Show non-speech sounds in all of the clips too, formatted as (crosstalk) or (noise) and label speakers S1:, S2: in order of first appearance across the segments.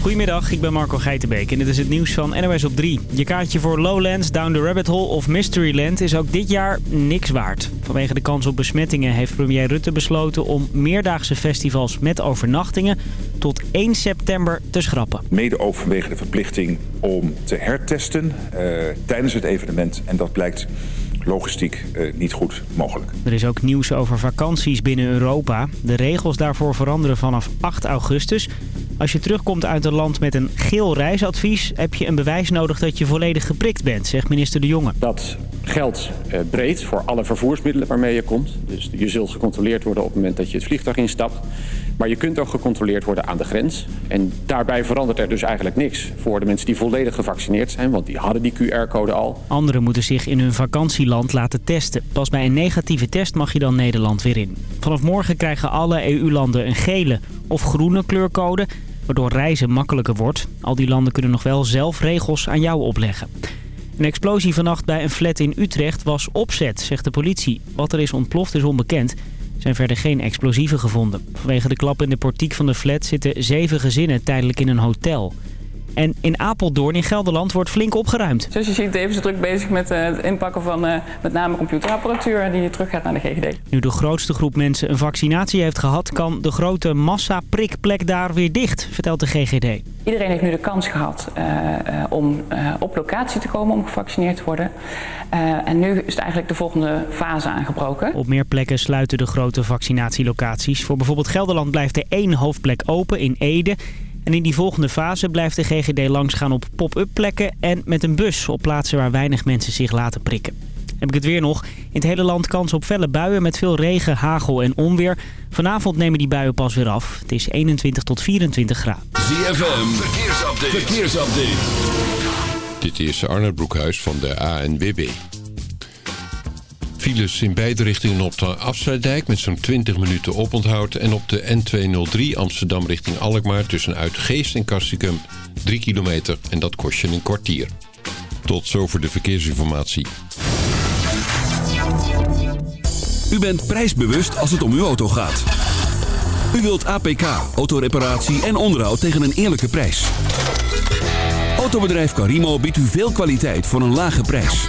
S1: Goedemiddag, ik ben Marco Geitenbeek en dit is het nieuws van NOS op 3. Je kaartje voor Lowlands, Down the Rabbit Hole of Mysteryland is ook dit jaar niks waard. Vanwege de kans op besmettingen heeft premier Rutte besloten om meerdaagse festivals met overnachtingen tot 1 september te schrappen.
S2: Mede ook vanwege de verplichting om te hertesten uh, tijdens het evenement. En dat blijkt logistiek uh, niet goed mogelijk.
S1: Er is ook nieuws over vakanties binnen Europa. De regels daarvoor veranderen vanaf 8 augustus. Als je terugkomt uit een land met een geel reisadvies... heb je een bewijs nodig dat je volledig geprikt bent, zegt minister De Jonge.
S3: Dat geldt uh, breed voor alle vervoersmiddelen waarmee je komt. Dus je zult gecontroleerd worden op het moment dat je het vliegtuig instapt. Maar je kunt ook gecontroleerd worden aan de grens. En daarbij verandert er dus eigenlijk niks voor de mensen die volledig gevaccineerd zijn. Want die hadden die QR-code al.
S1: Anderen moeten zich in hun vakantieland laten testen. Pas bij een negatieve test mag je dan Nederland weer in. Vanaf morgen krijgen alle EU-landen een gele of groene kleurcode waardoor reizen makkelijker wordt. Al die landen kunnen nog wel zelf regels aan jou opleggen. Een explosie vannacht bij een flat in Utrecht was opzet, zegt de politie. Wat er is ontploft is onbekend. Er zijn verder geen explosieven gevonden. Vanwege de klap in de portiek van de flat zitten zeven gezinnen tijdelijk in een hotel. En in Apeldoorn in Gelderland wordt flink opgeruimd.
S4: Zoals je ziet even ze druk bezig met uh, het inpakken van uh, met name computerapparatuur die terug gaat naar de GGD.
S1: Nu de grootste groep mensen een vaccinatie heeft gehad... kan de grote massa-prikplek daar weer dicht, vertelt de GGD.
S4: Iedereen heeft nu de kans gehad uh, om op locatie te komen om gevaccineerd te worden. en nu is het eigenlijk de volgende fase aangebroken.
S1: Op meer plekken sluiten de grote vaccinatielocaties. Voor bijvoorbeeld Gelderland blijft er één hoofdplek open in Ede... En in die volgende fase blijft de GGD langsgaan op pop-up plekken en met een bus op plaatsen waar weinig mensen zich laten prikken. Heb ik het weer nog. In het hele land kans op felle buien met veel regen, hagel en onweer. Vanavond nemen die buien pas weer af. Het is 21 tot 24 graden.
S5: ZFM, verkeersupdate. verkeersupdate. Dit is Arnold Broekhuis van de ANWB. Files in beide richtingen op de Afsluitdijk met zo'n 20 minuten oponthoud. En op de N203 Amsterdam richting Alkmaar tussen Uitgeest en Kastikum 3 kilometer. En dat kost je een kwartier. Tot zover de verkeersinformatie.
S6: U bent prijsbewust als het om uw auto gaat. U wilt APK, autoreparatie en onderhoud tegen een eerlijke prijs. Autobedrijf Carimo biedt u veel kwaliteit voor een lage prijs.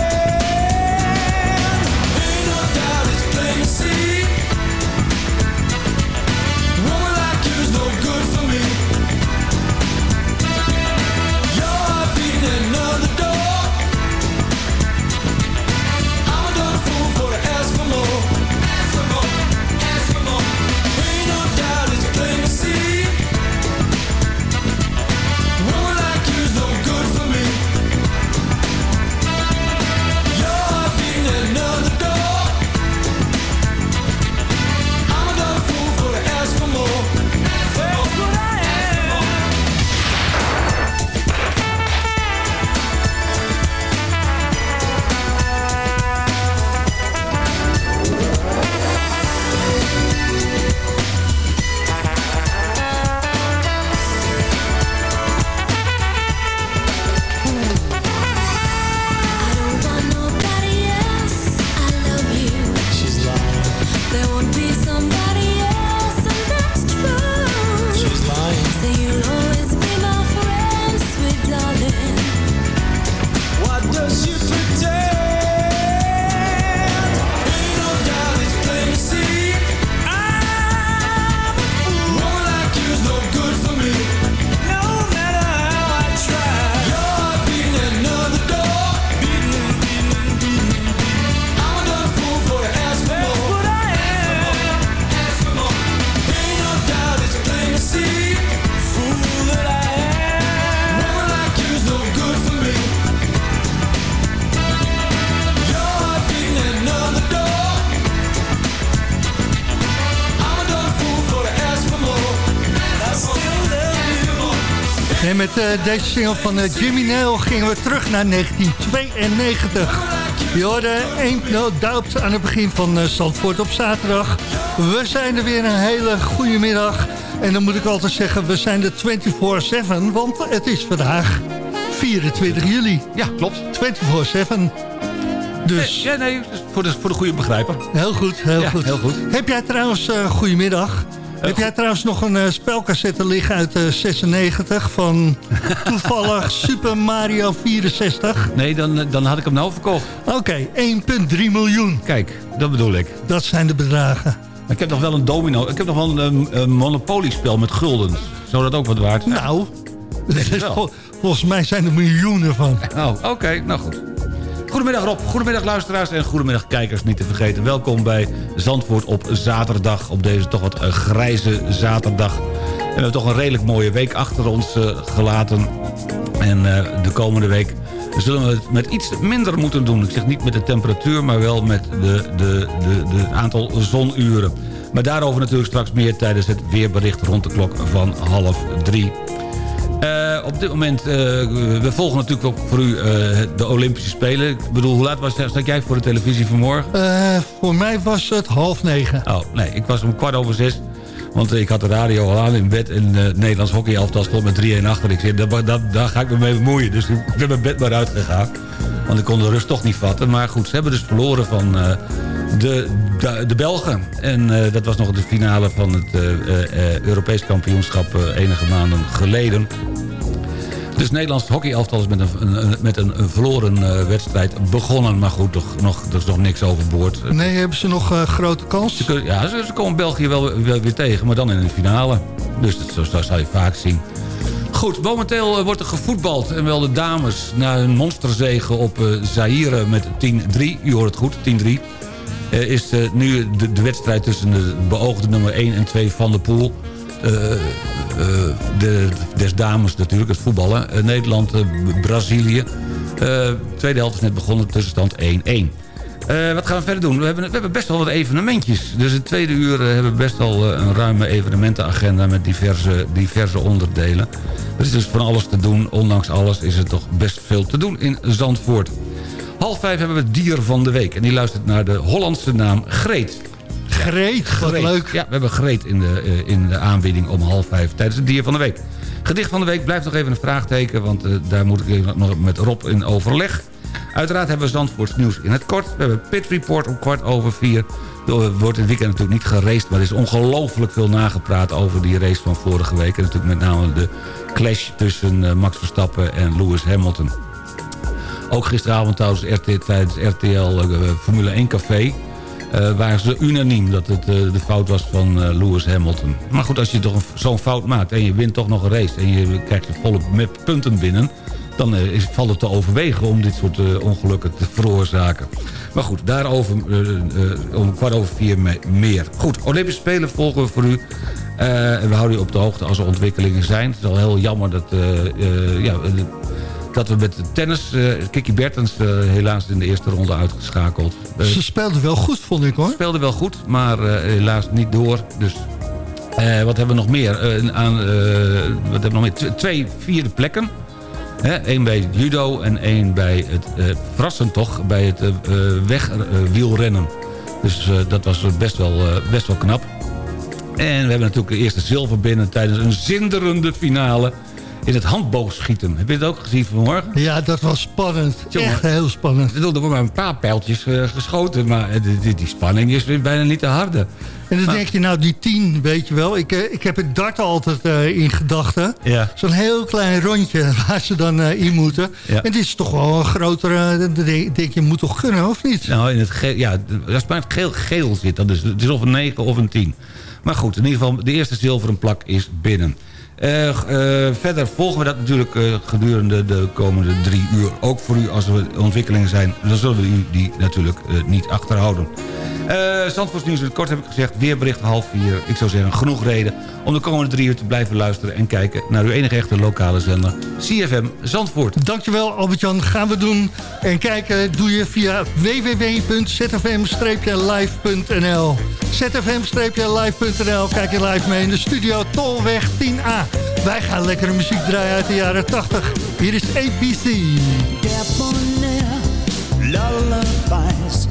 S7: Deze single van eh, Jimmy Nail gingen we terug naar 1992. Je hoorde Ain't No Doubt aan het begin van uh, Zandvoort op zaterdag. We zijn er weer een hele goede middag. En dan moet ik altijd zeggen, we zijn er 24-7, want het is vandaag 24 juli.
S8: Ja, klopt.
S7: 24-7. Dus...
S8: Ja, nee, voor de, voor de goede begrijper.
S7: Heel goed, heel,
S8: Ja,
S7: goed.
S8: heel goed.
S7: Heb jij trouwens, uh, goedemiddag... Heb jij trouwens nog een uh, spelcassette liggen uit uh, 96 van (laughs) toevallig Super Mario 64?
S8: Nee, dan, dan had ik hem nou verkocht.
S7: Oké, okay, 1,3 miljoen.
S8: Kijk, dat bedoel ik.
S7: Dat zijn de bedragen.
S8: Ik heb nog wel een domino. Ik heb nog wel een, een monopoliespel met guldens. Zou dat ook wat waard zijn?
S7: Nou, (laughs) vol, volgens mij zijn er miljoenen van.
S8: Oh, oké. Okay, nou goed. Goedemiddag Rob, goedemiddag luisteraars en goedemiddag kijkers niet te vergeten. Welkom bij Zandvoort op zaterdag, op deze toch wat uh, grijze zaterdag. We hebben toch een redelijk mooie week achter ons uh, gelaten. En uh, de komende week zullen we het met iets minder moeten doen. Ik zeg niet met de temperatuur, maar wel met de aantal zonuren. Maar daarover natuurlijk straks meer tijdens het weerbericht rond de klok van half drie. Uh, op dit moment, uh, we volgen natuurlijk ook voor u uh, de Olympische Spelen. Ik bedoel, hoe laat was, zat jij voor de televisie vanmorgen?
S7: voor mij was het half negen.
S8: Oh, nee, ik was om kwart over zes. Want ik had de radio al aan in bed en het Nederlands hockeyelftal stond met 3-1 achter. Ik zei, daar, daar, daar, ga ik me mee bemoeien. Dus ik ben mijn bed maar uitgegaan. Want ik kon de rust toch niet vatten. Maar goed, ze hebben dus verloren van de, de, de Belgen. En dat was nog de finale van het Europees kampioenschap enige maanden geleden. Dus Nederlands hockeyelftal is met een, een, met een, verloren uh, wedstrijd begonnen. Maar goed, toch, nog, er is nog niks overboord.
S7: Nee, hebben ze nog uh, grote kans?
S8: Ze kunnen, ja, ze, ze, komen België wel, wel, weer tegen, maar dan in de finale. Dus dat, dat zal je vaak zien. Goed, momenteel uh, wordt er gevoetbald. En wel de dames na hun monsterzegen op Zaire met 10-3. U hoort het goed, 10-3. Is nu de, wedstrijd tussen de beoogde nummer 1 en 2 van de pool... Uh, uh, de, des dames natuurlijk, het voetballen. Nederland, Brazilië. tweede helft is net begonnen, tussenstand 1-1. wat gaan we verder doen? We hebben, we hebben best wel wat evenementjes. Dus het tweede uur hebben we best wel een ruime evenementenagenda... met diverse, diverse onderdelen. Er is dus van alles te doen. Ondanks alles is er toch best veel te doen in Zandvoort. Half vijf hebben we het dier van de week. En die luistert naar de Hollandse naam Greet.
S7: Greet, wat
S8: Greet.
S7: leuk.
S8: Ja, we hebben Greet in de, uh, in de aanbieding om half vijf tijdens het dier van de week. Gedicht van de week blijft nog even een vraagteken... want uh, daar moet ik nog met Rob in overleg. Uiteraard hebben we Zandvoorts nieuws in het kort. We hebben Pit Report om kwart over vier. Er wordt in het weekend natuurlijk niet geraced... maar er is ongelooflijk veel nagepraat over die race van vorige week. En natuurlijk met name de clash tussen Max Verstappen en Lewis Hamilton. Ook gisteravond trouwens RT, tijdens RTL Formule 1 Café... Uh, waren ze unaniem dat het uh, de fout was van Lewis Hamilton. Maar goed, als je toch zo'n fout maakt en je wint toch nog een race... en je krijgt je volle met punten binnen... dan valt het te overwegen om dit soort ongelukken te veroorzaken. Maar goed, daarover om kwart over vier meer. Goed, Olympische Spelen volgen we voor u. we houden u op de hoogte als er ontwikkelingen zijn. Het is al heel jammer dat... ja, dat we met tennis, uh, Kiki Bertens uh, helaas in de eerste ronde uitgeschakeld.
S7: Uh, Ze speelde wel goed, vond ik hoor.
S8: Speelde wel goed, maar helaas niet door. Dus wat hebben we nog meer? aan, wat hebben we nog meer? T twee vierde plekken. Eén bij het judo en één bij het, verrassend toch, bij het wegwielrennen. dus dat was best wel, best wel knap. En we hebben natuurlijk de eerste zilver binnen tijdens een zinderende finale in het handboogschieten. Heb je het ook gezien vanmorgen?
S7: Ja, dat was spannend. Jongen, Echt heel spannend.
S8: Er worden maar een paar pijltjes uh, geschoten, maar die, die, die, spanning is bijna niet te harde.
S7: En dan
S8: maar,
S7: denk je, nou die tien, weet je wel. Ik, uh, ik heb het dart altijd uh, in gedachten.
S8: Ja.
S7: Zo'n heel klein rondje (laughs) waar ze dan in moeten.
S8: Ja.
S7: En dit is toch wel een grotere, denk je, moet toch kunnen, of niet?
S8: Nou, in het geel, ja, als het maar het geel, geel zit, dan is het is of een 9 of een 10. Maar goed, in ieder geval, de eerste zilveren plak is binnen. Uh, uh, verder volgen we dat natuurlijk uh, gedurende de komende drie uur. Ook voor u als er ontwikkelingen zijn, dan zullen we u die natuurlijk niet achterhouden. Eh Zandvoortsnieuws in kort heb ik gezegd. Weerbericht half vier. Ik zou zeggen genoeg reden om de komende drie uur te blijven luisteren... en kijken naar uw enige echte lokale zender CFM Zandvoort.
S7: Dankjewel Albert-Jan. Gaan we doen. En kijken doe je via www.zfm-live.nl zfm-live.nl Kijk je live mee in de studio Tolweg 10A. Wij gaan lekkere muziek draaien uit de jaren 80. Hier is
S9: ABC. Lullabies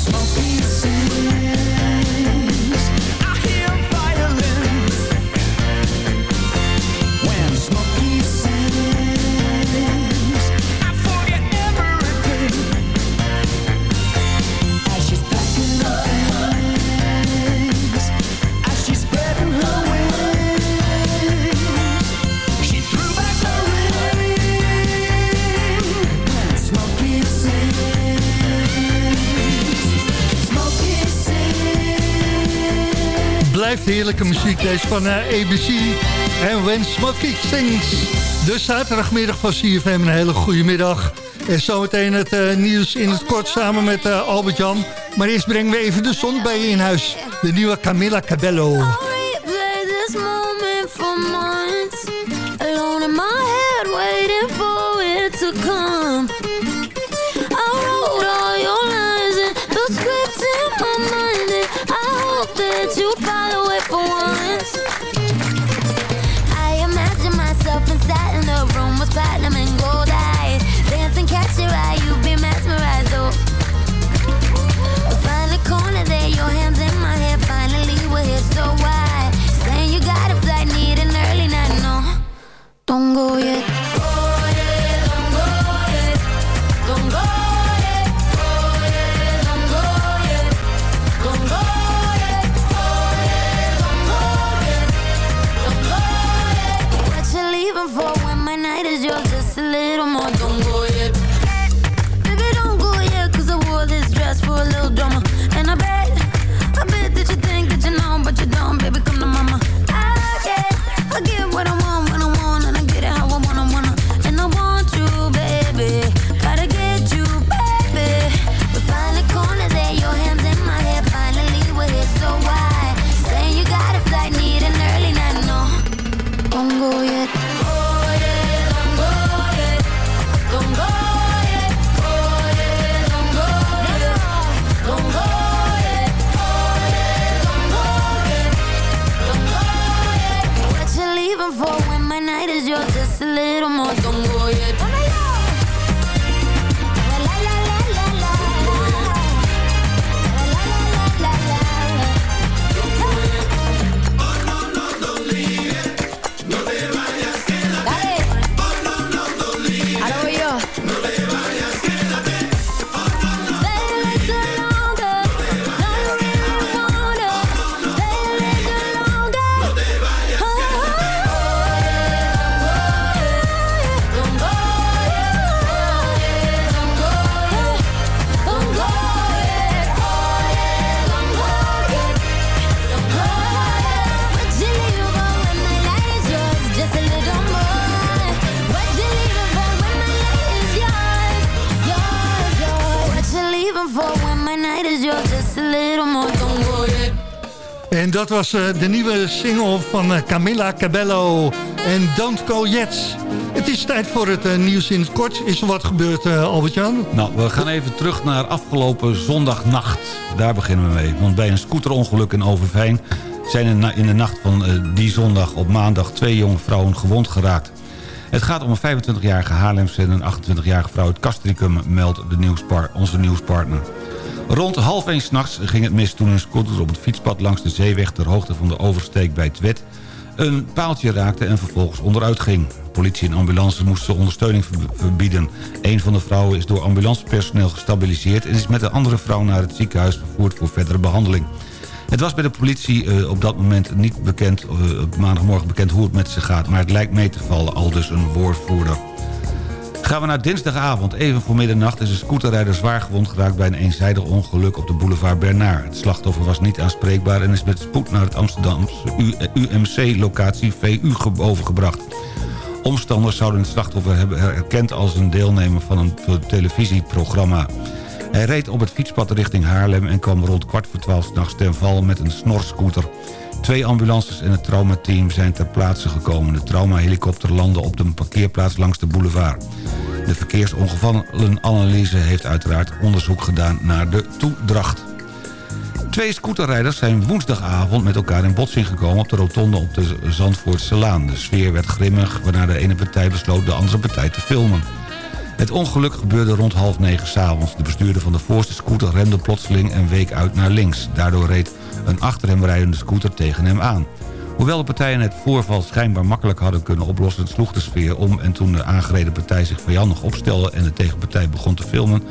S9: smoking
S7: sand. heerlijke muziek. Deze van eh, ABC en When Smokey Sings. De zaterdagmiddag van CFM, een hele goede middag. En zometeen het eh, nieuws in het kort samen met eh, Albert-Jan. Maar eerst brengen we even de zon bij je in huis. De nieuwe Camilla Cabello. Dat was eh, de nieuwe single van eh, Camilla Cabello en Don't Go Yet. Het is tijd voor het eh, nieuws in het kort. Is er wat gebeurd, Albert-Jan?
S8: Nou, we gaan even terug naar afgelopen zondagnacht. Daar beginnen we mee. Want bij een scooterongeluk in Overveen... zijn in de nacht van die zondag op maandag... twee jonge vrouwen gewond geraakt. Het gaat om een 25-jarige Haarlemse en een 28-jarige vrouw uit Castricum... meldt de nieuwspar onze nieuwspartner. Rond half één s'nachts ging het mis toen een scooter op het fietspad langs de zeeweg... ter hoogte van de oversteek bij Twet een paaltje raakte en vervolgens onderuit ging. Politie en ambulance moesten ondersteuning ver- verbieden. Een van de vrouwen is door ambulancepersoneel gestabiliseerd... en is met de andere vrouw naar het ziekenhuis vervoerd voor verdere behandeling. Het was bij de politie eh, op dat moment niet bekend, op maandagmorgen bekend hoe het met ze gaat... maar het lijkt mee te vallen, al dus een woordvoerder. Gaan we naar dinsdagavond. Even voor middernacht is een scooterrijder zwaar gewond geraakt... bij een eenzijdig ongeluk op de boulevard Bernard. Het slachtoffer was niet aanspreekbaar... en is met spoed naar het Amsterdamse UMC-locatie VU ge- overgebracht. Omstanders zouden het slachtoffer hebben herkend als een deelnemer van een televisieprogramma. Hij reed op het fietspad richting Haarlem en kwam rond kwart voor twaalf nachts ten val met een snorscooter. Twee ambulances en het traumateam zijn ter plaatse gekomen. De traumahelikopter landde op de parkeerplaats langs de boulevard. De verkeersongevallenanalyse heeft uiteraard onderzoek gedaan naar de toedracht. Twee scooterrijders zijn woensdagavond met elkaar in botsing gekomen... op de rotonde op de Zandvoortse Laan. De sfeer werd grimmig, waarna de ene partij besloot de andere partij te filmen. Het ongeluk gebeurde rond half negen s'avonds. De bestuurder van de voorste scooter remde plotseling en week uit naar links. Daardoor reed een achter hem rijdende scooter tegen hem aan. Hoewel de partijen het voorval schijnbaar makkelijk hadden kunnen oplossen... sloeg de sfeer om en toen de aangereden partij zich vijandig opstelde... en de tegenpartij begon te filmen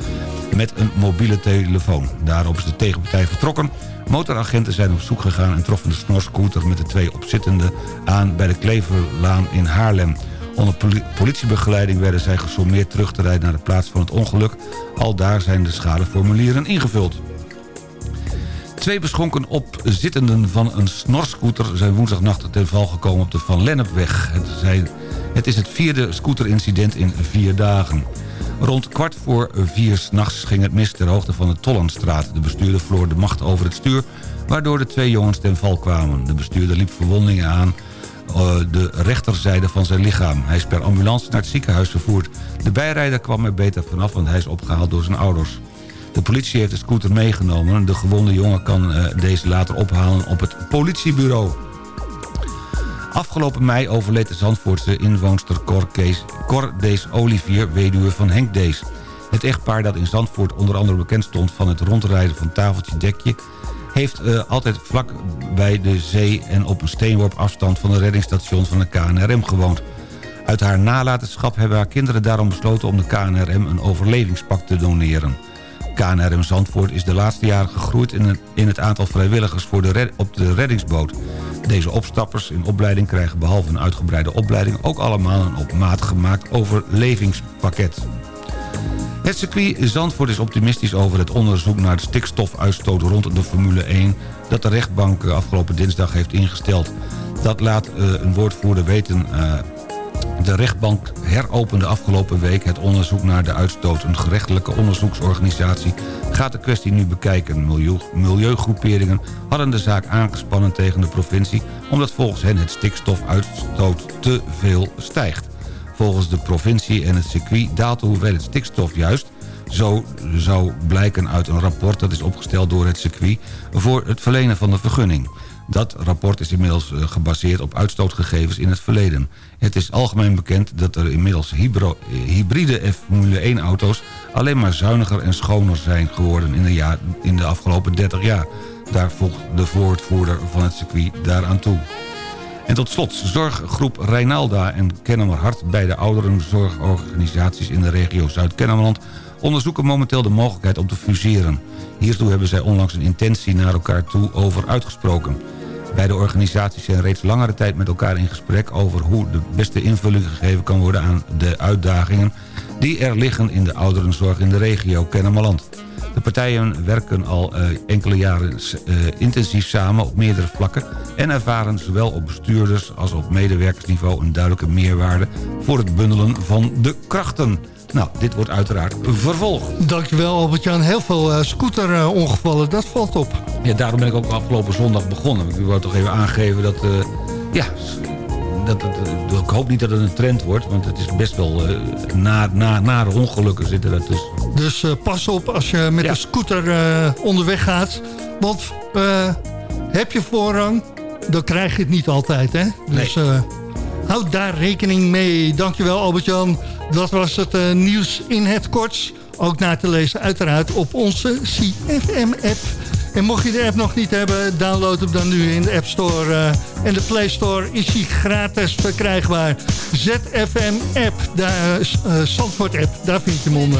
S8: met een mobiele telefoon. Daarop is de tegenpartij vertrokken. Motoragenten zijn op zoek gegaan en troffen de snorscooter... met de twee opzittenden aan bij de Kleverlaan in Haarlem. Onder poli- politiebegeleiding werden zij gesommeerd terug te rijden naar de plaats van het ongeluk. Al daar zijn de schadeformulieren ingevuld. Twee beschonken opzittenden van een snorscooter... zijn woensdagnacht ten val gekomen op de Van Lennepweg. Het, zijn, het is het vierde scooterincident in vier dagen. Rond kwart voor vier s'nachts ging het mis ter hoogte van de Tollenstraat. De bestuurder verloor de macht over het stuur... waardoor de twee jongens ten val kwamen. De bestuurder liep verwondingen aan de rechterzijde van zijn lichaam. Hij is per ambulance naar het ziekenhuis vervoerd. De bijrijder kwam er beter vanaf, want hij is opgehaald door zijn ouders. De politie heeft de scooter meegenomen. De gewonde jongen kan eh, deze later ophalen op het politiebureau. Afgelopen mei overleed de Zandvoortse inwoonster Cor, Kees, Olivier, weduwe van Henk Dees. Het echtpaar dat in Zandvoort onder andere bekend stond van het rondrijden van tafeltje dekje... heeft eh, altijd vlak bij de zee en op een steenworp afstand van de reddingsstation van de KNRM gewoond. Uit haar nalatenschap hebben haar kinderen daarom besloten om de KNRM een overlevingspak te doneren. KNRM Zandvoort is de laatste jaren gegroeid in het, aantal vrijwilligers voor de op de reddingsboot. Deze opstappers in opleiding krijgen behalve een uitgebreide opleiding... ook allemaal een op maat gemaakt overlevingspakket. Het circuit Zandvoort is optimistisch over het onderzoek naar de stikstofuitstoot rond de Formule 1... dat de rechtbank eh, afgelopen dinsdag heeft ingesteld. Dat laat eh, een woordvoerder weten... eh, de rechtbank heropende afgelopen week het onderzoek naar de uitstoot. Een gerechtelijke onderzoeksorganisatie gaat de kwestie nu bekijken. Milieu, milieugroeperingen hadden de zaak aangespannen tegen de provincie... omdat volgens hen het stikstofuitstoot te veel stijgt. Volgens de provincie en het circuit daalt de hoeveelheid stikstof juist... Zo zou blijken uit een rapport dat is opgesteld door het circuit... voor het verlenen van de vergunning. Dat rapport is inmiddels eh, gebaseerd op uitstootgegevens in het verleden. Het is algemeen bekend dat er inmiddels eh, hybride Formule 1-auto's... alleen maar zuiniger en schoner zijn geworden in de, jaar, in de afgelopen 30 jaar. Daar voegt de woordvoerder van het circuit daaraan toe. En tot slot, zorggroep Rijnalda en Kennemer Hart... beide ouderenzorgorganisaties in de regio Zuid-Kennemerland... onderzoeken momenteel de mogelijkheid om te fuseren. Hiertoe hebben zij onlangs een intentie naar elkaar toe over uitgesproken. Beide organisaties zijn reeds langere tijd met elkaar in gesprek... over hoe de beste invulling gegeven kan worden aan de uitdagingen... die er liggen in de ouderenzorg in de regio Kennemerland. De partijen werken al eh, enkele jaren eh, intensief samen op meerdere vlakken... en ervaren zowel op bestuurders als op medewerkersniveau... een duidelijke meerwaarde voor het bundelen van de krachten. Nou, dit wordt uiteraard vervolgd.
S7: Dankjewel Albert-Jan. Heel veel eh, scooterongevallen, dat valt op.
S8: Ja, daarom ben ik ook afgelopen zondag begonnen. Ik wil toch even aangeven dat... eh, ja, dat, ik hoop niet dat het een trend wordt... want het is best wel eh na, na, nare ongelukken zitten daartussen.
S7: Dus eh, pas op als je met
S8: Ja.
S7: een scooter eh, onderweg gaat. Want heb je voorrang, dan krijg je het niet altijd. Hè? Dus houd daar rekening mee. Dankjewel Albert-Jan. Dat was het nieuws in het kort. Ook na te lezen uiteraard op onze CFM-app. En mocht je de app nog niet hebben, download hem dan nu in de App Store. eh, en de Play Store is hij gratis verkrijgbaar. ZFM-app, daar, eh Zandvoort-app, daar vind je hem onder.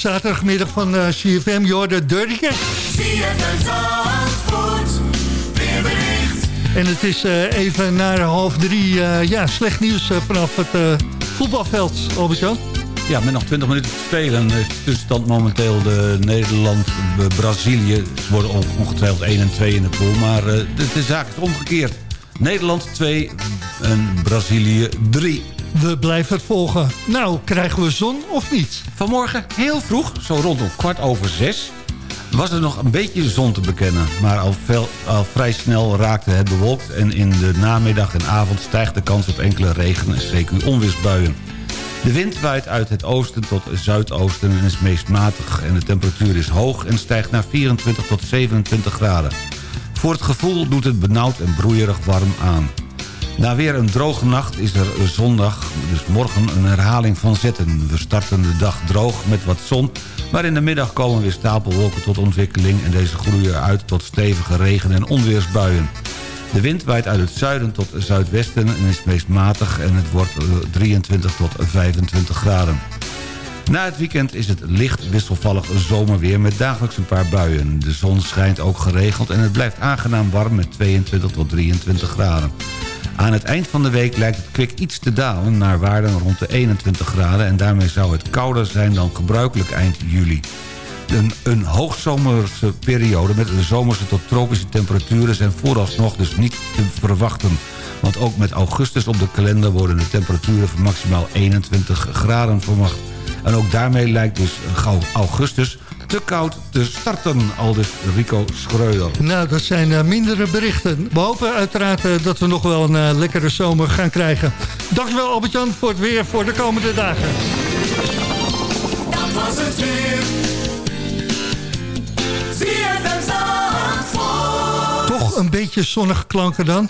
S7: Zaterdagmiddag van eh, CFM, Dirty Cash. En het is eh, even na half drie, eh, ja, slecht nieuws vanaf het voetbalveld, Albert-Jan.
S8: Ja, met nog 20 minuten te spelen de tussenstand momenteel de Nederland-Brazilië. Ze worden on- ongetwijfeld 1 en 2 in de pool, maar de, de zaak is omgekeerd. Nederland 2 en Brazilië 3.
S7: We blijven het volgen. Nou, krijgen we zon of niet?
S8: Vanmorgen heel vroeg, zo rondom kwart over zes... was er nog een beetje zon te bekennen. Maar al, al vrij snel raakte het bewolkt... en in de namiddag en avond stijgt de kans op enkele regen- en CQ onweersbuien. De wind waait uit het oosten tot zuidoosten en is meest matig... en de temperatuur is hoog en stijgt naar 24 tot 27 graden. Voor het gevoel doet het benauwd en broeierig warm aan. Na weer een droge nacht is er zondag, dus morgen, een herhaling van zetten. We starten de dag droog met wat zon, maar in de middag komen weer stapelwolken tot ontwikkeling... en deze groeien uit tot stevige regen- en onweersbuien. De wind waait uit het zuiden tot zuidwesten en is meest matig... en het wordt eh, 23 tot 25 graden. Na het weekend is het licht wisselvallig zomerweer met dagelijks een paar buien. De zon schijnt ook geregeld en het blijft aangenaam warm met 22 tot 23 graden. Aan het eind van de week lijkt het kwik iets te dalen naar waarden rond de 21 graden... en daarmee zou het kouder zijn dan gebruikelijk eind juli. Een, een hoogzomerse periode met zomerse tot tropische temperaturen... zijn vooralsnog dus niet te verwachten. Want ook met augustus op de kalender worden de temperaturen van maximaal 21 graden verwacht. En ook daarmee lijkt dus gauw augustus te koud te starten, aldus Rico Schreuder.
S7: Nou, dat zijn eh, mindere berichten. We hopen uiteraard eh, dat we nog wel een eh, lekkere zomer gaan krijgen. Dankjewel Albert-Jan voor het weer voor de komende dagen.
S9: Dat was het weer. ZFM Zandvoort.
S7: Toch een beetje zonnige klanken dan?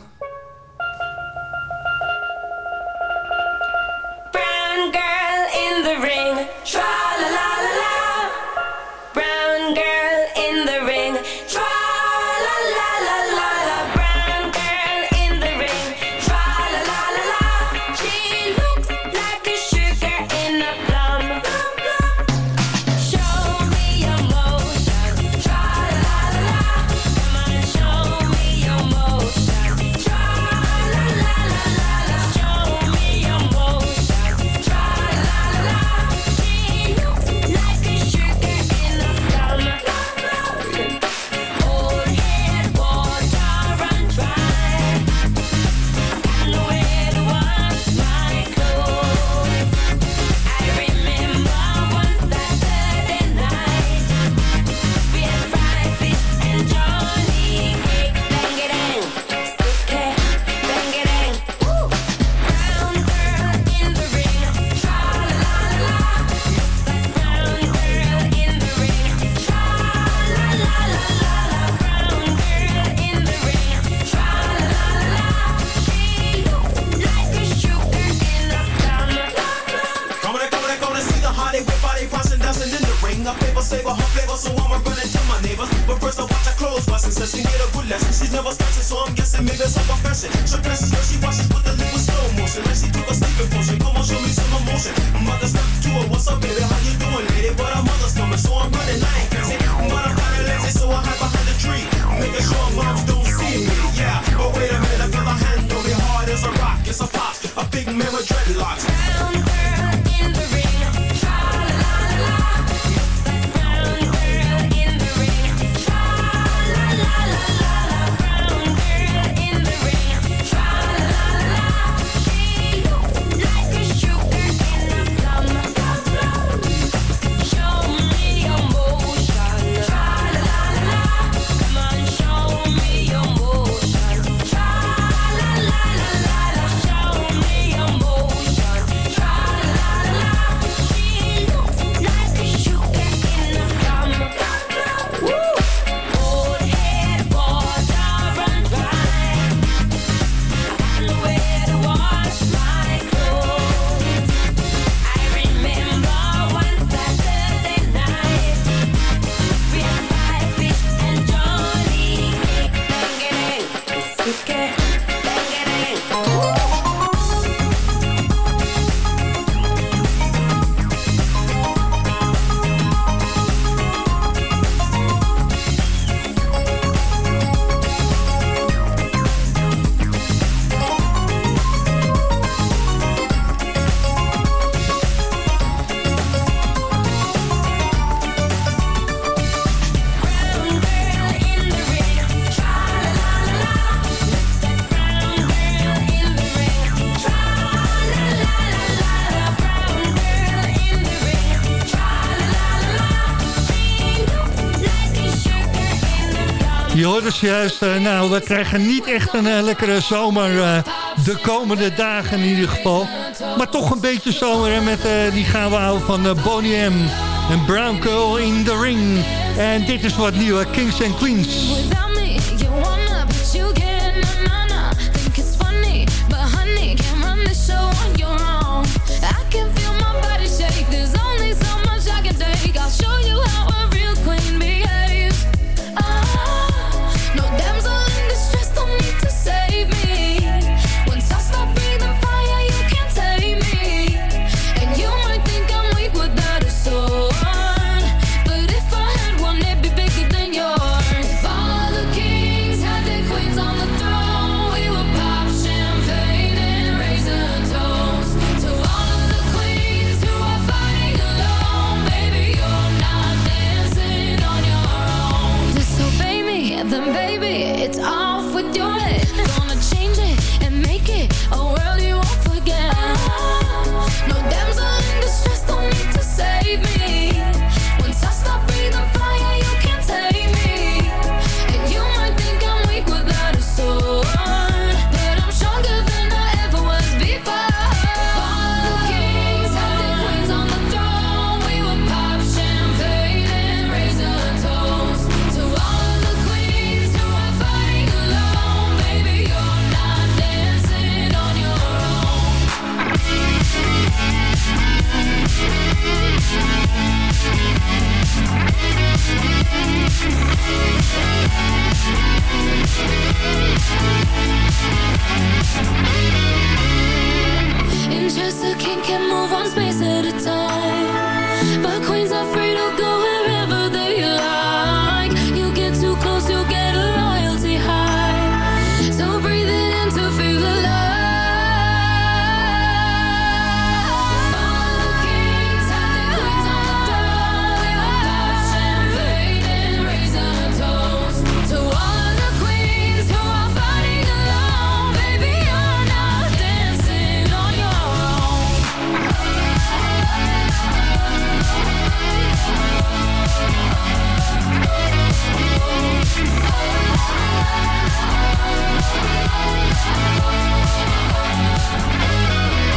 S10: Juist, eh, nou, we krijgen niet echt een eh, lekkere zomer eh, de komende dagen in ieder geval. Maar toch een beetje zomer en met die gaan we houden van Bonnie M. En Brown Girl in the Ring. En dit is wat nieuwe Kings and Queens.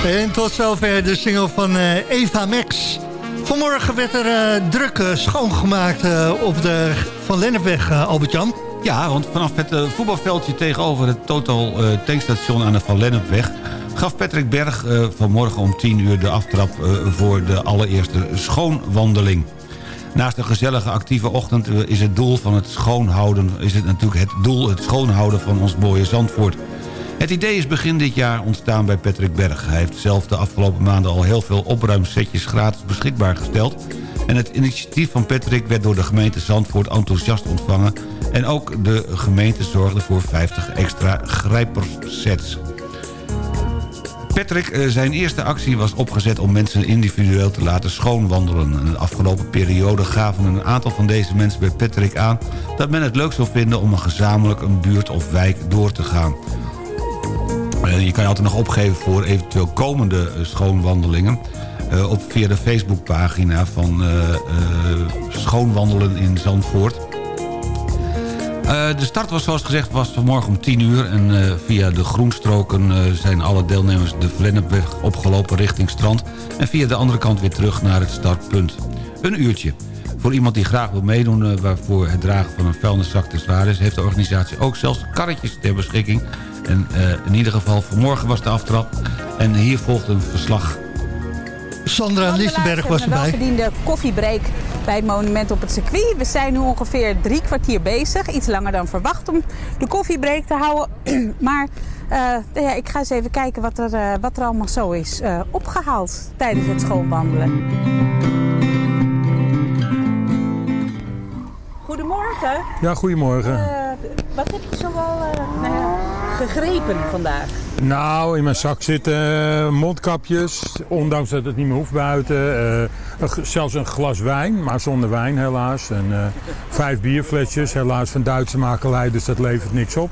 S10: En tot zover de single van eh, Eva Max. Vanmorgen werd er eh, druk eh, schoongemaakt op de Van Lennepweg, Albert-Jan.
S8: Ja, want vanaf het voetbalveldje tegenover het Total tankstation aan de Van Lennepweg... gaf Patrick Berg vanmorgen om 10 uur de aftrap voor de allereerste schoonwandeling. Naast een gezellige actieve ochtend is het doel van het schoonhouden... is het natuurlijk het doel het schoonhouden van ons mooie Zandvoort... Het idee is begin dit jaar ontstaan bij Patrick Berg. Hij heeft zelf de afgelopen maanden al heel veel opruimsetjes gratis beschikbaar gesteld... En het initiatief van Patrick werd door de gemeente Zandvoort enthousiast ontvangen... en ook de gemeente zorgde voor 50 extra grijpersets. Patrick, eh, zijn eerste actie was opgezet om mensen individueel te laten schoonwandelen. In de afgelopen periode gaven een aantal van deze mensen bij Patrick aan... dat men het leuk zou vinden om een gezamenlijk een buurt of wijk door te gaan. Eh, Je kan je altijd nog opgeven voor eventueel komende eh, schoonwandelingen... eh, op via de Facebookpagina van Schoonwandelen in Zandvoort. De start was zoals gezegd was vanmorgen om 10 uur... en via de groenstroken zijn alle deelnemers de Vlennepweg opgelopen richting strand... en via de andere kant weer terug naar het startpunt. Een uurtje. Voor iemand die graag wil meedoen waarvoor het dragen van een vuilniszak te zwaar is... heeft de organisatie ook zelfs karretjes ter beschikking. En eh, in ieder geval vanmorgen was de aftrap. En hier volgt een verslag
S7: Sandra Lichtenberg was
S11: We hebben een
S7: erbij.
S11: welverdiende koffiebreak bij het monument op het circuit. We zijn nu ongeveer drie kwartier bezig. Iets langer dan verwacht om de koffiebreak te houden. (clears throat) maar eh, ja, ik ga eens even kijken wat er, eh, wat er allemaal zo is eh, opgehaald tijdens het schoonwandelen. Goedemorgen.
S12: Ja, goedemorgen.
S11: Eh, wat heb je zoal eh, nou ja, gegrepen vandaag?
S12: Nou, in mijn zak zitten eh, mondkapjes, ondanks dat het niet meer hoeft buiten. G- zelfs een glas wijn, maar zonder wijn helaas. En vijf bierflesjes, helaas van Duitse makelij, dus dat levert niks op.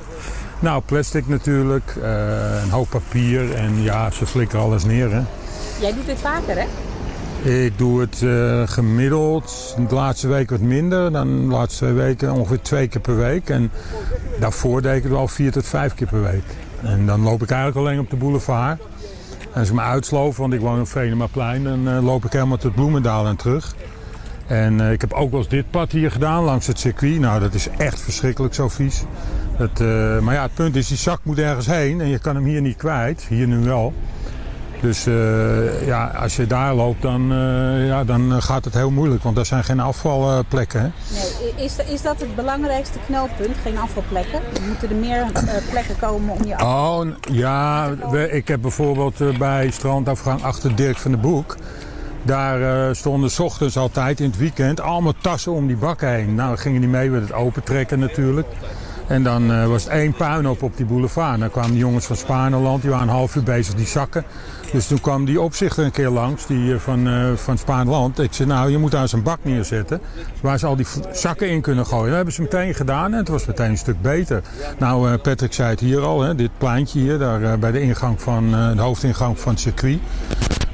S12: Nou, plastic natuurlijk, een hoop papier en ja, ze flikkeren alles neer. Hè.
S11: Jij doet dit vaker, hè?
S12: Ik doe het eh, gemiddeld, de laatste week wat minder. Dan de laatste twee weken ongeveer twee keer per week. En daarvoor deed ik het wel vier tot vijf keer per week. En dan loop ik eigenlijk alleen op de boulevard. En als ik me uitsloof, want ik woon op Venemaplein, dan eh, loop ik helemaal tot Bloemendaal en terug. En eh, ik heb ook wel eens dit pad hier gedaan, langs het circuit. Nou, dat is echt verschrikkelijk zo vies. Dat, maar ja, het punt is, die zak moet ergens heen en je kan hem hier niet kwijt. Hier nu wel. Dus eh, ja, als je daar loopt, dan, eh, ja, dan gaat het heel moeilijk. Want er zijn geen afvalplekken. Hè?
S11: Nee, is, is dat het belangrijkste knelpunt? Geen afvalplekken? Moeten er meer eh, plekken komen om je afval...
S12: Oh, ja, we- ik heb bijvoorbeeld bij strandafgang achter Dirk van den Boek. Daar stonden s ochtends altijd in het weekend allemaal tassen om die bak heen. Nou, dan gingen die mee met het opentrekken natuurlijk. En dan was het één puinhoop op die boulevard. Dan kwamen die jongens van Spaanland, die waren een half uur bezig die zakken. Dus toen kwam die opzichter een keer langs, die eh, van, eh van Spaanland. Ik zei, nou, je moet daar eens een bak neerzetten. Waar ze al die zakken in kunnen gooien. Dat hebben ze meteen gedaan en het was meteen een stuk beter. Nou, eh, Patrick zei het hier al, hè, dit pleintje hier, daar bij de ingang van, de hoofdingang van het circuit.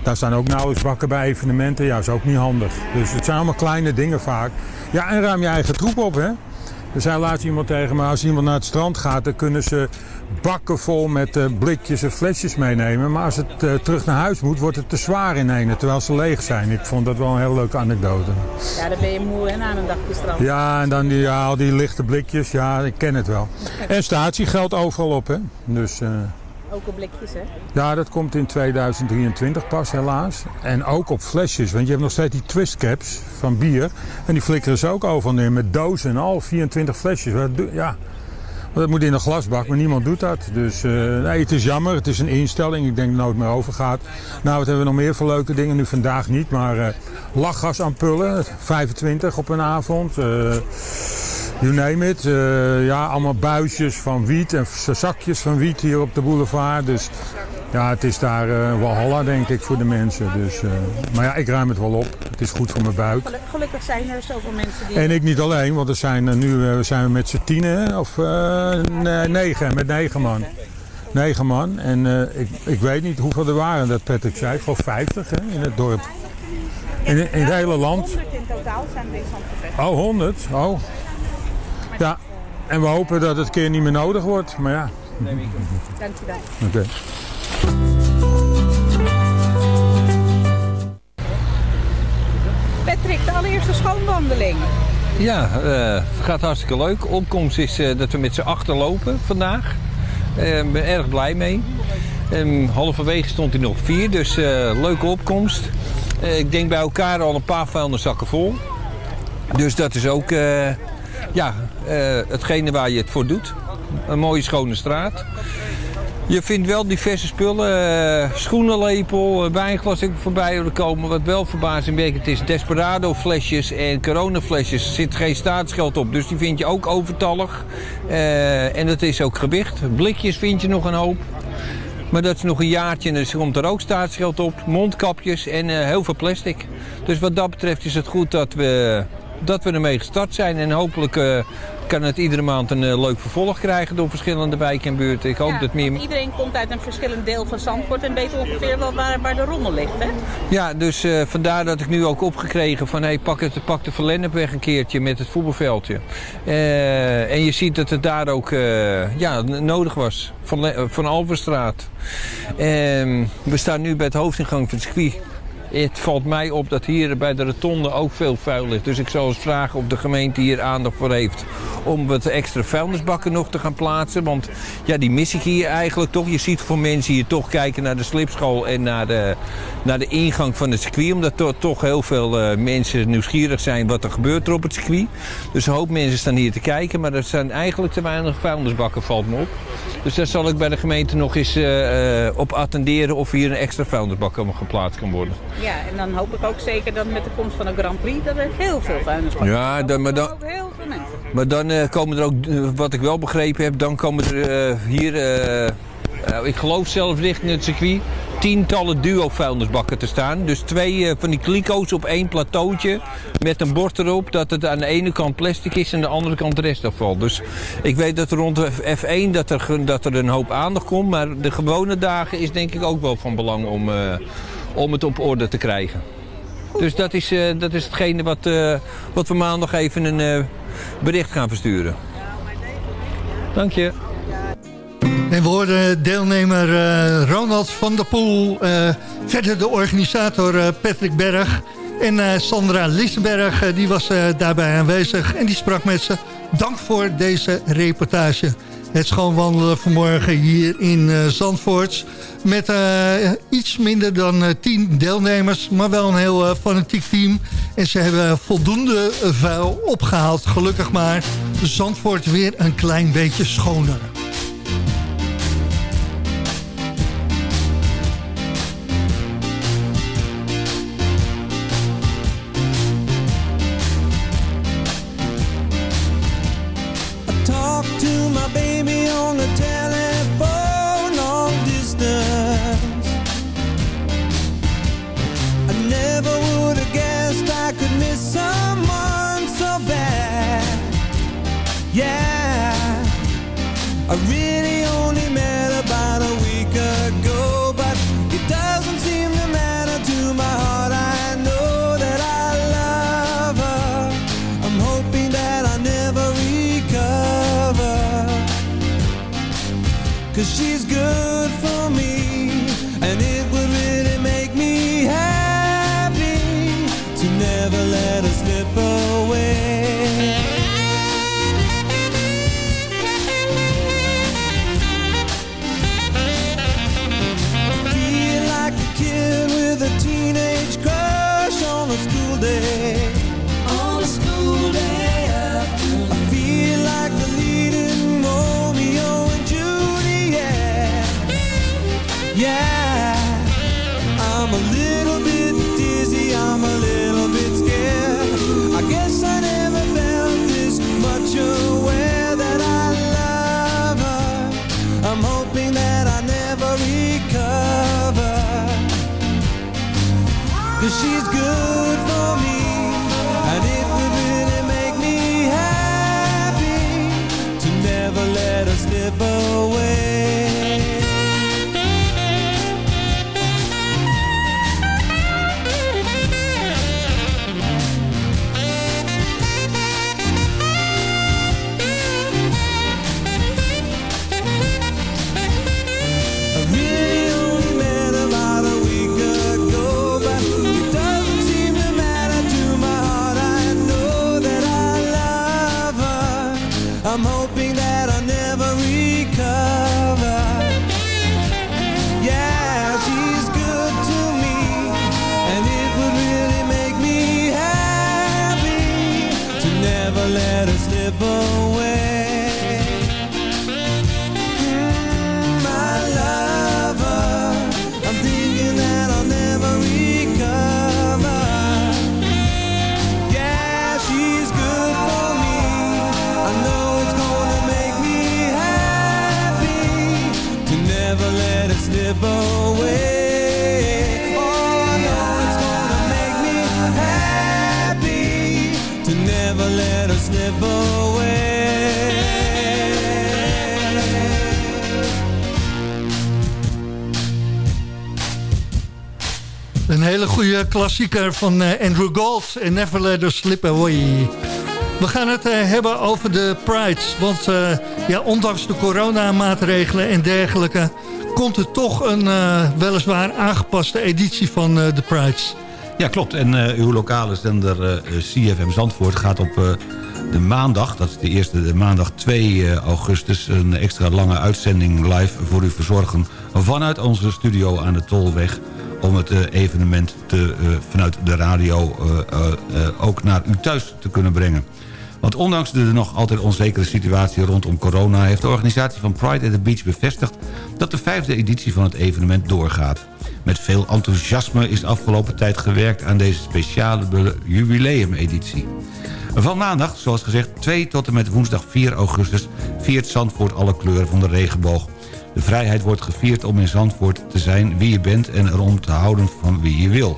S12: Daar staan ook nauwelijks bakken bij evenementen. Ja, is ook niet handig. Dus het zijn allemaal kleine dingen vaak. Ja, en ruim je eigen troep op, hè. Er zei laatst iemand tegen me, als iemand naar het strand gaat, dan kunnen ze bakken vol met eh, blikjes en flesjes meenemen. Maar als het eh, terug naar huis moet, wordt het te zwaar in ene, terwijl ze leeg zijn. Ik vond dat wel een heel leuke anekdote.
S11: Ja, dan ben je moe hè, na een dagje strand.
S12: Ja, en dan die, ja, al die lichte blikjes, ja, ik ken het wel. (laughs) En statiegeld overal op, hè. Dus... eh,
S11: Ook op blikjes, hè?
S12: ja, dat komt in 2023 pas helaas. En ook op flesjes, want je hebt nog steeds die twistcaps van bier. En die flikkeren ze ook overal neer met dozen en al, 24 flesjes. Ja, dat moet in een glasbak, maar niemand doet dat. Dus eh, nee, het is jammer, het is een instelling. Ik denk dat het nooit meer overgaat. Nou, wat hebben we nog meer voor leuke dingen? Nu vandaag niet, maar eh lachgasampullen, 25 op een avond. eh, You name it. Eh, ja, allemaal buisjes van wiet en zakjes van wiet hier op de boulevard. Dus ja, het is daar eh walhalla denk ik voor de mensen. Dus, eh, maar ja, ik ruim het wel op. Het is goed voor mijn buik.
S11: Geluk- Gelukkig zijn er zoveel mensen die...
S12: En ik niet alleen, want er zijn, nu zijn we met z'n tienen, of negen, met negen man. Negen man. En ik, ik weet niet hoeveel er waren, dat Patrick zei. Ik geloof 50 hè, in het dorp. In, in het hele land.
S11: 100 in totaal zijn deze handgevechten.
S12: Oh, 100? Oh. En we hopen dat het een keer niet meer nodig wordt. Maar ja,
S11: Dankjewel.
S12: oké.
S11: Patrick, de allereerste schoonwandeling.
S13: Ja, eh, het gaat hartstikke leuk. Opkomst is eh, dat we met z'n achter lopen vandaag. Eh, Ik ben erg blij mee. Ehm, halverwege stond hij nog op vier, dus eh, leuke opkomst. Eh, ik denk bij elkaar al een paar vuilniszakken vol. Dus dat is ook eh, ja, eh, hetgene waar je het voor doet. Een mooie schone straat. Je vindt wel diverse spullen. eh, schoenenlepel, eh, wijnglas ik voorbij horen komen. Wat wel verbazingwekkend is, Desperado flesjes en corona flesjes. Er zit geen staatsgeld op, dus die vind je ook overtallig. En dat is ook gewicht. Blikjes vind je nog een hoop. Maar dat is nog een jaartje en er komt er ook staatsgeld op. Mondkapjes en heel veel plastic. Dus wat dat betreft is het goed dat we, dat we ermee gestart zijn. En hopelijk eh, kan het iedere maand een eh, leuk vervolg krijgen door verschillende wijken en buurten. Ik hoop
S11: Ja,
S13: dat meer...
S11: Iedereen komt uit een verschillend deel van Zandvoort en weet ongeveer wel waar, waar de rommel ligt. Hè?
S13: Ja, dus eh, vandaar dat ik nu ook opgekregen van hey, pak, het, pak de Verlennep weg een keertje met het voetbalveldje. En je ziet dat het daar ook ja, nodig was, van, van Alverstraat. Ehm, we staan nu bij het hoofdingang van het circuit. Het valt mij op dat hier bij de rotonde ook veel vuil ligt. Dus ik zal eens vragen of de gemeente hier aandacht voor heeft om wat extra vuilnisbakken nog te gaan plaatsen. Want ja, die mis ik hier eigenlijk toch. Je ziet voor mensen hier toch kijken naar de slipschool en naar de, naar de ingang van het circuit. Omdat to- toch heel veel eh, mensen nieuwsgierig zijn wat er gebeurt op het circuit. Dus een hoop mensen staan hier te kijken. Maar er zijn eigenlijk te weinig vuilnisbakken, valt me op. Dus daar zal ik bij de gemeente nog eens eh, eh, op attenderen of hier een extra vuilnisbak geplaatst kan worden.
S11: Ja, en dan hoop ik ook zeker dat met de komst van de Grand Prix dat er heel veel vuilnisbakken
S13: Ja, dan, maar dan,
S11: Heel veel mensen.
S13: Maar dan eh, komen er ook, eh, wat ik wel begrepen heb, dan komen er eh, hier, ik geloof zelfs richting het circuit, tientallen duo-vuilnisbakken te staan. Dus twee van die kliko's op één plateautje met een bord erop dat het aan de ene kant plastic is en aan de andere kant restafval. Dus ik weet dat er rond de F1 dat er, dat er een hoop aandacht komt, maar de gewone dagen is denk ik ook wel van belang om, om het op orde te krijgen. Dus dat is, eh, dat is hetgene wat, eh, wat we maandag even een eh, bericht gaan versturen. Dank je.
S14: En we hoorden deelnemer Ronald van der Poel. verder de organisator Patrick Berg. En Sandra Lissenberg, eh, die was daarbij aanwezig. En die sprak met ze. Dank voor deze reportage. Het schoonwandelen vanmorgen hier in eh, Zandvoort. Met eh, iets minder dan eh, tien deelnemers. Maar wel een heel fanatiek team. En ze hebben voldoende vuil opgehaald. Gelukkig maar. Zandvoort weer een klein beetje schoner.
S7: Klassieker van eh, Andrew Gold en Never Let Us Slip Away. We gaan het eh, hebben over de Prides. Want eh, ja, ondanks de coronamaatregelen en dergelijke... komt er toch een weliswaar aangepaste editie van eh, de Prides.
S8: Ja, klopt. En uw lokale zender CFM Zandvoort gaat op de maandag... dat is de eerste de maandag 2 eh, augustus... een extra lange uitzending live voor u verzorgen... vanuit onze studio aan de Tolweg... om het eh, evenement te, eh, vanuit de radio eh, ook naar u thuis te kunnen brengen. Want ondanks de nog altijd onzekere situatie rondom corona... heeft de organisatie van Pride at the Beach bevestigd... dat de vijfde editie van het evenement doorgaat. Met veel enthousiasme is de afgelopen tijd gewerkt... aan deze speciale jubileumeditie. Van maandag, zoals gezegd, 2 tot en met woensdag 4 augustus... viert Zandvoort alle kleuren van de regenboog. De vrijheid wordt gevierd om in Zandvoort te zijn wie je bent... en erom te houden van wie je wil.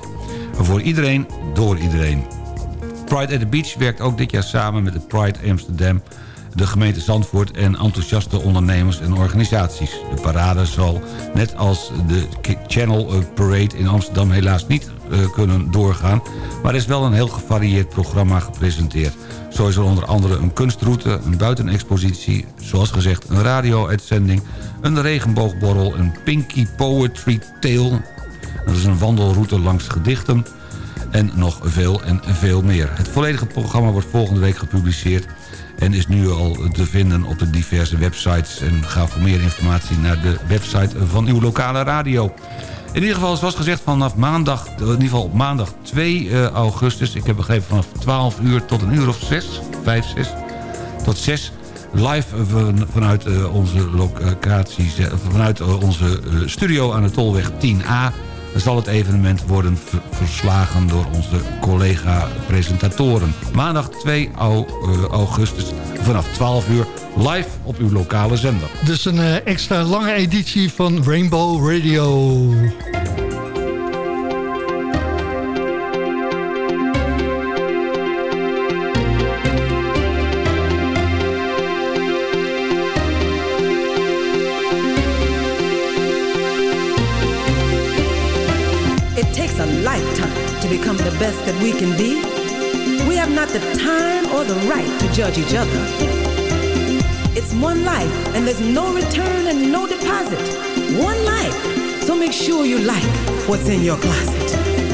S8: Voor iedereen, door iedereen. Pride at the Beach werkt ook dit jaar samen met de Pride Amsterdam... de gemeente Zandvoort en enthousiaste ondernemers en organisaties. De parade zal, net als de Channel eh, Parade in Amsterdam... helaas niet kunnen doorgaan... maar er is wel een heel gevarieerd programma gepresenteerd. Zo is er onder andere een kunstroute, een buitenexpositie... zoals gezegd een radio-uitzending... een regenboogborrel, een Pinky Poetry Tale... dat is een wandelroute langs gedichten en nog veel en veel meer. Het volledige programma wordt volgende week gepubliceerd... en is nu al te vinden op de diverse websites. En ga voor meer informatie naar de website van uw lokale radio. In ieder geval, zoals gezegd, vanaf maandag, in ieder geval op maandag 2 eh, augustus... ik heb begrepen vanaf 12 uur tot een uur of 6, 5, 6, tot 6... live eh, van- vanuit eh, onze locatie, vanuit onze studio aan de Tolweg 10A zal het evenement worden ver- verslagen door onze collega-presentatoren. Maandag 2 au- eh, augustus vanaf 12 uur live op uw lokale zender.
S7: Dus een eh, extra lange editie van Rainbow Radio.
S15: The time or the right to judge each other. It's one life, and there's no return and no deposit. One life. So make sure you like what's in your closet.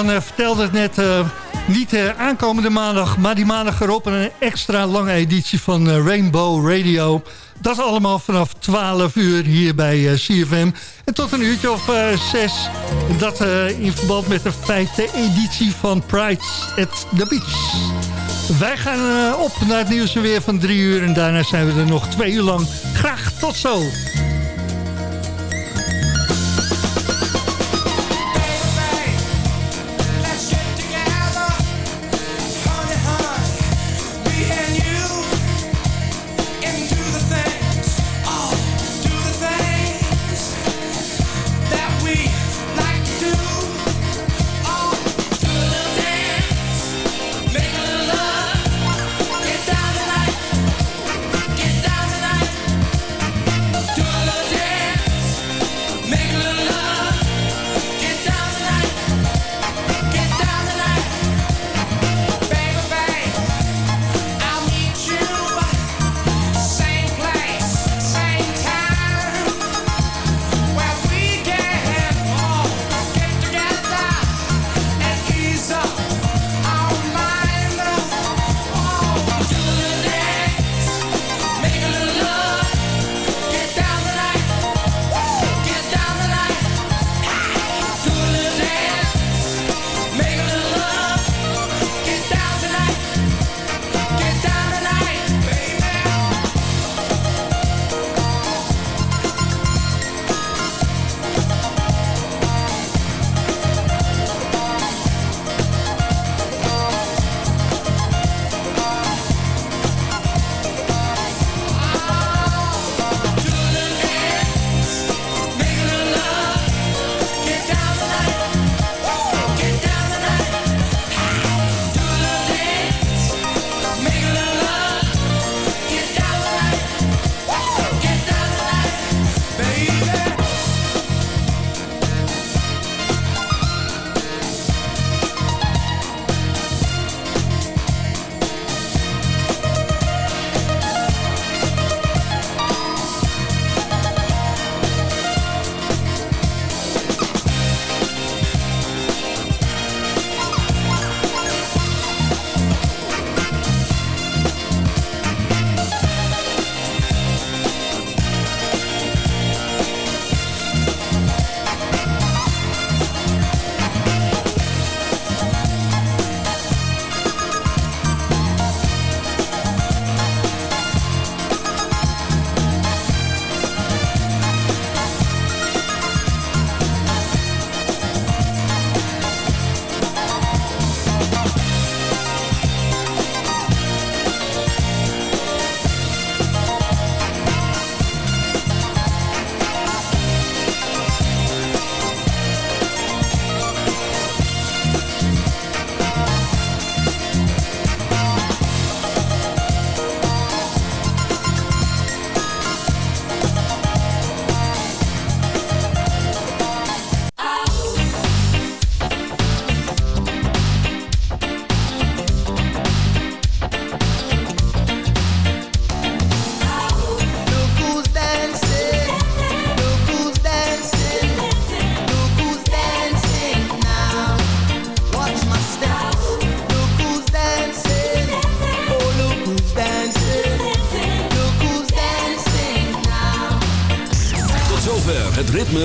S14: Albert-Jan eh, vertelde het net, eh, niet eh, aankomende maandag... maar die maandag erop een extra lange editie van Rainbow Radio. Dat allemaal vanaf 12 uur hier bij CFM. En tot een uurtje of zes. Dat in verband met de vijfde editie van Pride at the Beach. Wij gaan op naar het nieuws weer van drie uur. En daarna zijn we er nog twee uur lang. Graag tot zo.